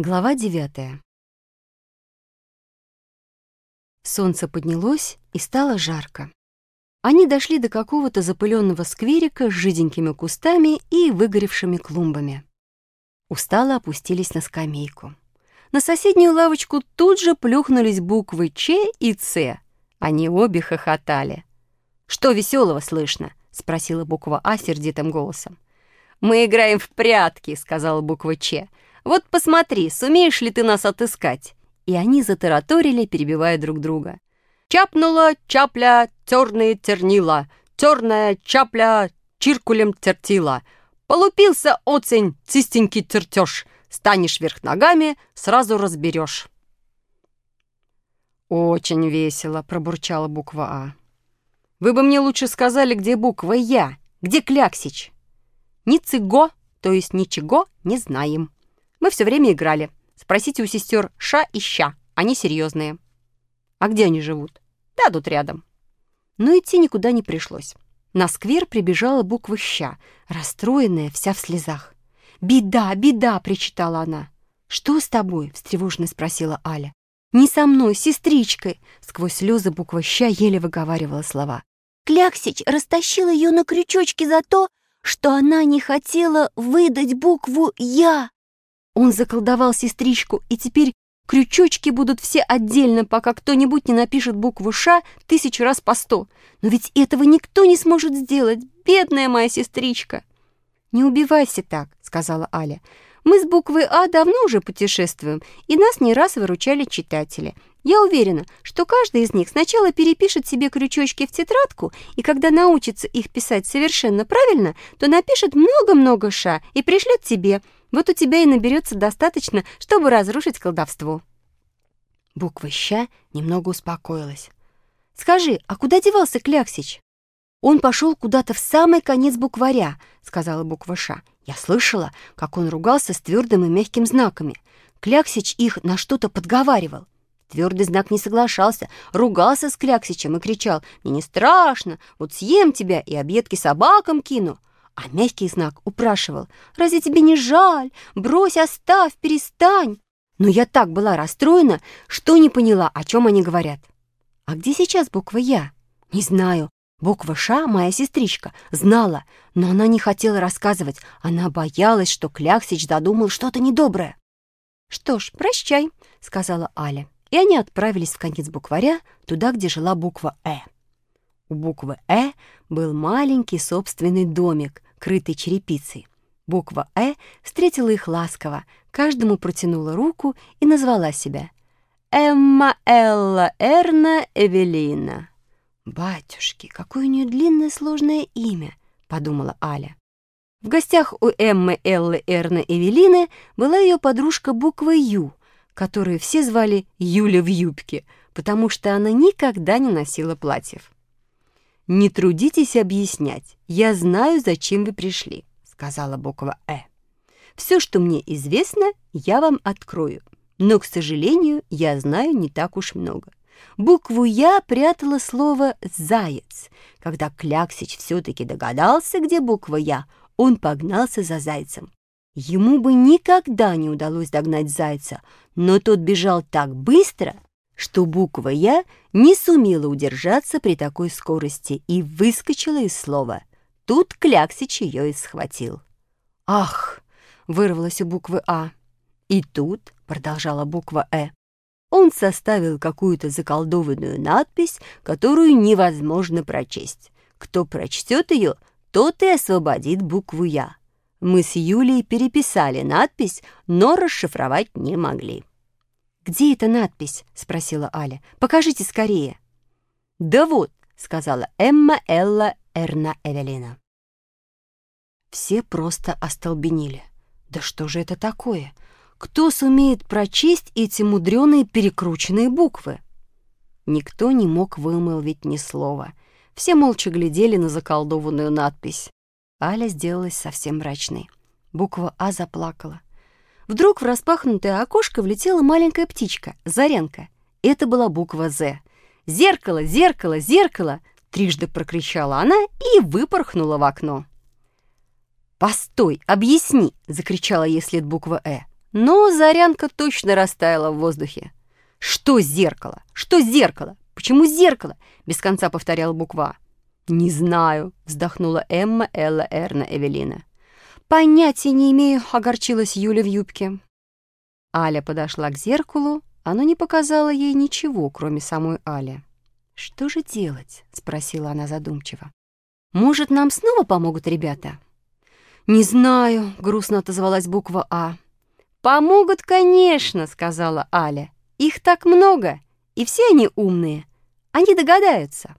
Глава девятая. Солнце поднялось и стало жарко. Они дошли до какого-то запыленного скверика с жиденькими кустами и выгоревшими клумбами. Устало опустились на скамейку. На соседнюю лавочку тут же плюхнулись буквы Ч и Ц. Они обе хохотали. «Что веселого слышно?» — спросила буква А сердитым голосом. «Мы играем в прятки», — сказала буква Ч. Вот посмотри, сумеешь ли ты нас отыскать?» И они затараторили, перебивая друг друга. «Чапнула чапля, терные тернила, терная чапля, чиркулем тертила. Полупился оцень, цистенький тертеж. Станешь вверх ногами, сразу разберешь». «Очень весело», — пробурчала буква А. «Вы бы мне лучше сказали, где буква Я, где Кляксич?» «Ни цыго, то есть ничего, не знаем». Мы все время играли. Спросите у сестер Ша и Ща. Они серьезные. А где они живут? Да, тут рядом. Но идти никуда не пришлось. На сквер прибежала буква «Ща», расстроенная, вся в слезах. «Беда, беда!» — причитала она. «Что с тобой?» — встревоженно спросила Аля. «Не со мной, с сестричкой!» Сквозь слезы буква «Ща» еле выговаривала слова. Кляксич растащил ее на крючочке за то, что она не хотела выдать букву «Я». Он заколдовал сестричку, и теперь крючочки будут все отдельно, пока кто-нибудь не напишет букву «Ш» тысячу раз по сто. Но ведь этого никто не сможет сделать, бедная моя сестричка. «Не убивайся так», — сказала Аля. «Мы с буквой «А» давно уже путешествуем, и нас не раз выручали читатели. Я уверена, что каждый из них сначала перепишет себе крючочки в тетрадку, и когда научится их писать совершенно правильно, то напишет много-много «Ш» и пришлет тебе — вот у тебя и наберется достаточно, чтобы разрушить колдовство». Буква «ща» немного успокоилась. «Скажи, а куда девался Кляксич?» «Он пошел куда-то в самый конец букваря», — сказала буква «ша». «Я слышала, как он ругался с твердым и мягким знаками. Кляксич их на что-то подговаривал. Твердый знак не соглашался, ругался с Кляксичем и кричал «Мне не страшно, вот съем тебя и объедки собакам кину». А мягкий знак упрашивал, «Разве тебе не жаль? Брось, оставь, перестань!» Но я так была расстроена, что не поняла, о чем они говорят. «А где сейчас буква «Я»?» «Не знаю. Буква «Ша» моя сестричка знала, но она не хотела рассказывать. Она боялась, что Кляксич додумал что-то недоброе. «Что ж, прощай», — сказала Аля. И они отправились в конец букваря, туда, где жила буква «Э». У буквы «Э» был маленький собственный домик, крытой черепицей. Буква «Э» встретила их ласково, каждому протянула руку и назвала себя «Эмма Элла Эрна Эвелина». «Батюшки, какое у нее длинное сложное имя», — подумала Аля. В гостях у Эммы Эллы Эрна Эвелины была ее подружка буква «Ю», которую все звали Юля в юбке, потому что она никогда не носила платьев. «Не трудитесь объяснять. Я знаю, зачем вы пришли», — сказала буква «Э». «Все, что мне известно, я вам открою. Но, к сожалению, я знаю не так уж много. Букву «Я» прятала слово «заяц». Когда Кляксич все-таки догадался, где буква «Я», он погнался за зайцем. Ему бы никогда не удалось догнать зайца, но тот бежал так быстро, что буква «Я» не сумела удержаться при такой скорости и выскочила из слова. Тут Кляксич ее и схватил. «Ах!» — вырвалась у буквы «А». И тут, — продолжала буква «Э», он составил какую-то заколдованную надпись, которую невозможно прочесть. Кто прочтет ее, тот и освободит букву «Я». Мы с Юлей переписали надпись, но расшифровать не могли. «Где эта надпись?» — спросила Аля. «Покажите скорее». «Да вот», — сказала Эмма Элла Эрна Эвелина. Все просто остолбенели. «Да что же это такое? Кто сумеет прочесть эти мудреные перекрученные буквы?» Никто не мог вымолвить ни слова. Все молча глядели на заколдованную надпись. Аля сделалась совсем мрачной. Буква «А» заплакала. Вдруг в распахнутое окошко влетела маленькая птичка, Зарянка. Это была буква «З». «Зеркало, зеркало, зеркало!» Трижды прокричала она и выпорхнула в окно. «Постой, объясни!» — закричала ей след буква «Э». но Зарянка точно растаяла в воздухе. «Что зеркало? Что зеркало? Почему зеркало?» — без конца повторяла буква. «Не знаю», — вздохнула Эмма, Элла, Эрна, Эвелина. «Понятия не имею», — огорчилась Юля в юбке. Аля подошла к зеркалу, оно не показало ей ничего, кроме самой Али. «Что же делать?» — спросила она задумчиво. «Может, нам снова помогут ребята?» «Не знаю», — грустно отозвалась буква «А». «Помогут, конечно», — сказала Аля. «Их так много, и все они умные. Они догадаются».